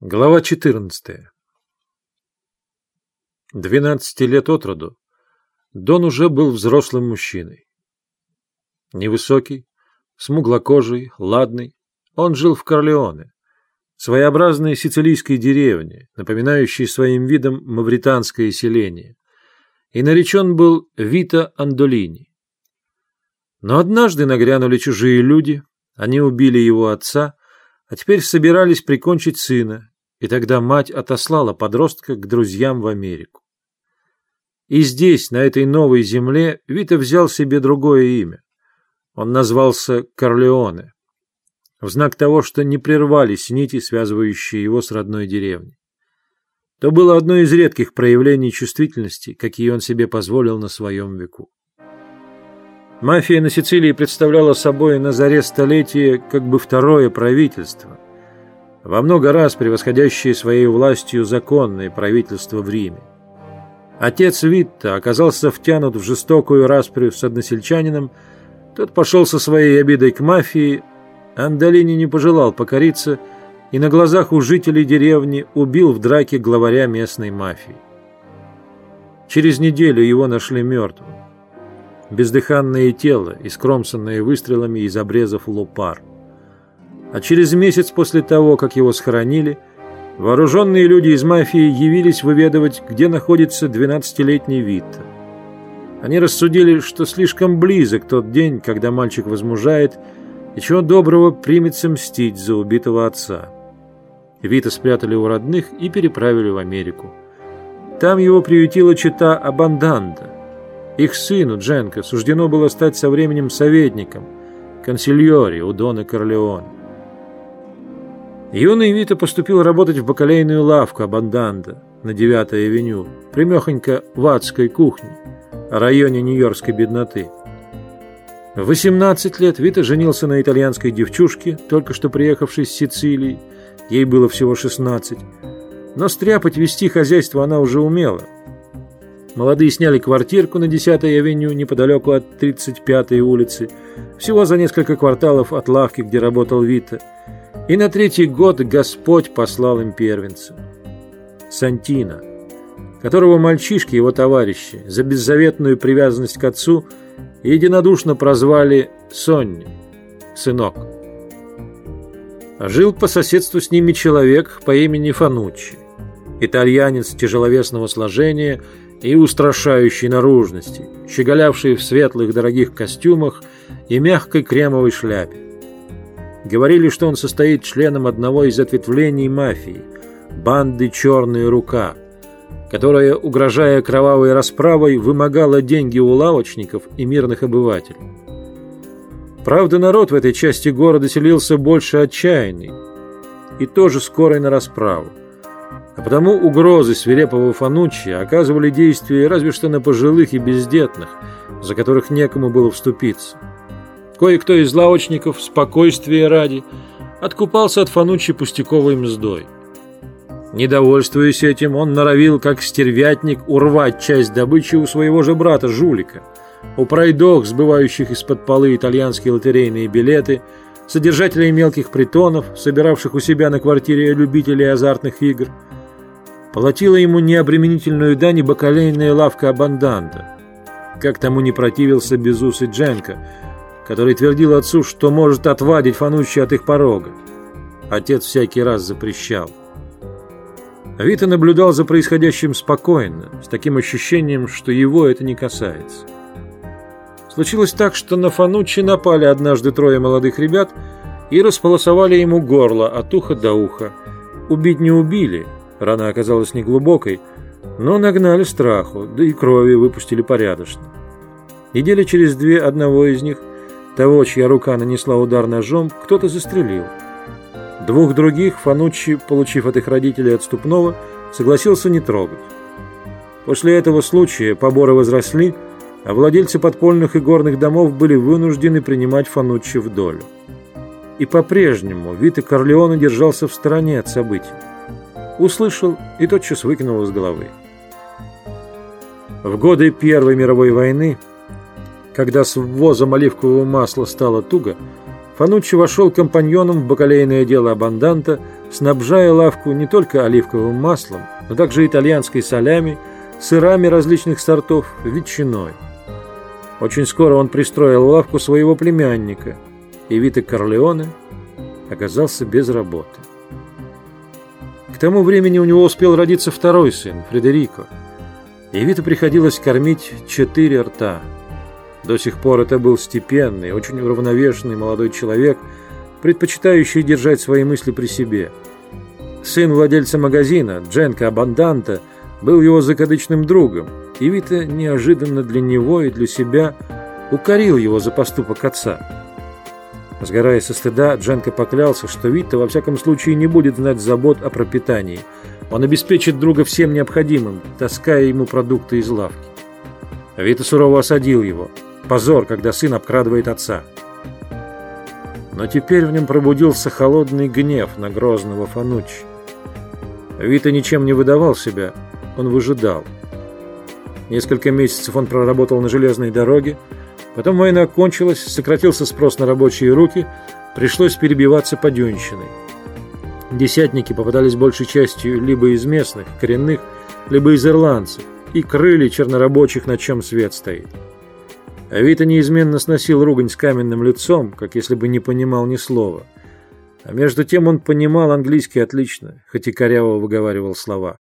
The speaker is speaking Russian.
Глава 14. Двенадцати лет от роду Дон уже был взрослым мужчиной. Невысокий, смуглокожий, ладный, он жил в Корлеоне, своеобразной сицилийской деревне, напоминающей своим видом мавританское селение, и наречен был Вита Андолини. Но однажды нагрянули чужие люди, они убили его отца, а теперь собирались прикончить сына, и тогда мать отослала подростка к друзьям в Америку. И здесь, на этой новой земле, Вита взял себе другое имя. Он назвался Корлеоне, в знак того, что не прервались нити, связывающие его с родной деревней. То было одно из редких проявлений чувствительности, какие он себе позволил на своем веку. Мафия на Сицилии представляла собой на заре столетия как бы второе правительство, во много раз превосходящее своей властью законное правительство в Риме. Отец Витта оказался втянут в жестокую расприю с односельчанином, тот пошел со своей обидой к мафии, Андалини не пожелал покориться и на глазах у жителей деревни убил в драке главаря местной мафии. Через неделю его нашли мертвым бездыханное тело, искромсанное выстрелами из обрезов лопар. А через месяц после того, как его схоронили, вооруженные люди из мафии явились выведывать, где находится 12-летний Витта. Они рассудили, что слишком близок тот день, когда мальчик возмужает, и чего доброго примется мстить за убитого отца. Вита спрятали у родных и переправили в Америку. Там его приютила чита Абанданда – их сыну, Дженко, суждено было стать со временем советником, консильори у Дона Корлеона. Юный Вита поступил работать в бакалейную лавку Абанданда на 9-й авеню, примехонько в адской кухне, районе нью-йоркской бедноты. В 18 лет Вита женился на итальянской девчушке, только что приехавшей с Сицилии, ей было всего 16, но стряпать вести хозяйство она уже умела – Молодые сняли квартирку на 10-й авеню неподалеку от 35-й улицы, всего за несколько кварталов от лавки, где работал Вита. И на третий год Господь послал им первенца. Сантина, которого мальчишки, его товарищи, за беззаветную привязанность к отцу единодушно прозвали Сонни, сынок. Жил по соседству с ними человек по имени Фануччи, итальянец тяжеловесного сложения – и устрашающей наружности, щеголявшие в светлых дорогих костюмах и мягкой кремовой шляпе. Говорили, что он состоит членом одного из ответвлений мафии – банды «Черная рука», которая, угрожая кровавой расправой, вымогала деньги у лавочников и мирных обывателей. Правда, народ в этой части города селился больше отчаянный и тоже скорый на расправу. А потому угрозы свирепого Фануччи оказывали действие разве что на пожилых и бездетных, за которых некому было вступиться. Кое-кто из лавочников, спокойствия ради, откупался от Фануччи пустяковой мздой. Недовольствуясь этим, он норовил, как стервятник, урвать часть добычи у своего же брата-жулика, у пройдох, сбывающих из-под полы итальянские лотерейные билеты, содержателей мелких притонов, собиравших у себя на квартире любителей азартных игр – Платила ему необременительную дань и бакалейная лавка Абанданда. Как тому не противился безусый Дженко, который твердил отцу, что может отвадить Фануччи от их порога. Отец всякий раз запрещал. Вита наблюдал за происходящим спокойно, с таким ощущением, что его это не касается. Случилось так, что на Фануччи напали однажды трое молодых ребят и располосовали ему горло от уха до уха. Убить не убили – Рана оказалась неглубокой, но нагнали страху, да и крови выпустили порядочно. Недели через две одного из них, того, чья рука нанесла удар ножом, кто-то застрелил. Двух других Фануччи, получив от их родителей отступного, согласился не трогать. После этого случая поборы возросли, а владельцы подпольных и горных домов были вынуждены принимать Фануччи в долю. И по-прежнему Вита Корлеоне держался в стороне от событий услышал и тотчас выкинул из головы. В годы Первой мировой войны, когда с ввозом оливкового масла стало туго, Фануччи вошел компаньоном в бакалейное дело Абанданта, снабжая лавку не только оливковым маслом, но также итальянской солями, сырами различных сортов, ветчиной. Очень скоро он пристроил лавку своего племянника, и Вита Корлеоне оказался без работы. К тому времени у него успел родиться второй сын, Фредерико, и Вита приходилось кормить четыре рта – до сих пор это был степенный, очень уравновешенный молодой человек, предпочитающий держать свои мысли при себе. Сын владельца магазина, Дженка Абанданта, был его закадычным другом, и Вита неожиданно для него и для себя укорил его за поступок отца. Сгорая со стыда, Дженка поклялся, что Вита во всяком случае не будет знать забот о пропитании. Он обеспечит друга всем необходимым, таская ему продукты из лавки. Вита сурово осадил его – Позор, когда сын обкрадывает отца. Но теперь в нем пробудился холодный гнев на грозного Фануччи. Вита ничем не выдавал себя, он выжидал. Несколько месяцев он проработал на железной дороге, потом война кончилась, сократился спрос на рабочие руки, пришлось перебиваться подюнщиной. Десятники попадались большей частью либо из местных, коренных, либо из ирландцев, и крыли чернорабочих, на чем свет стоит. Авито неизменно сносил ругань с каменным лицом, как если бы не понимал ни слова. А между тем он понимал английский отлично, хоть и коряво выговаривал слова.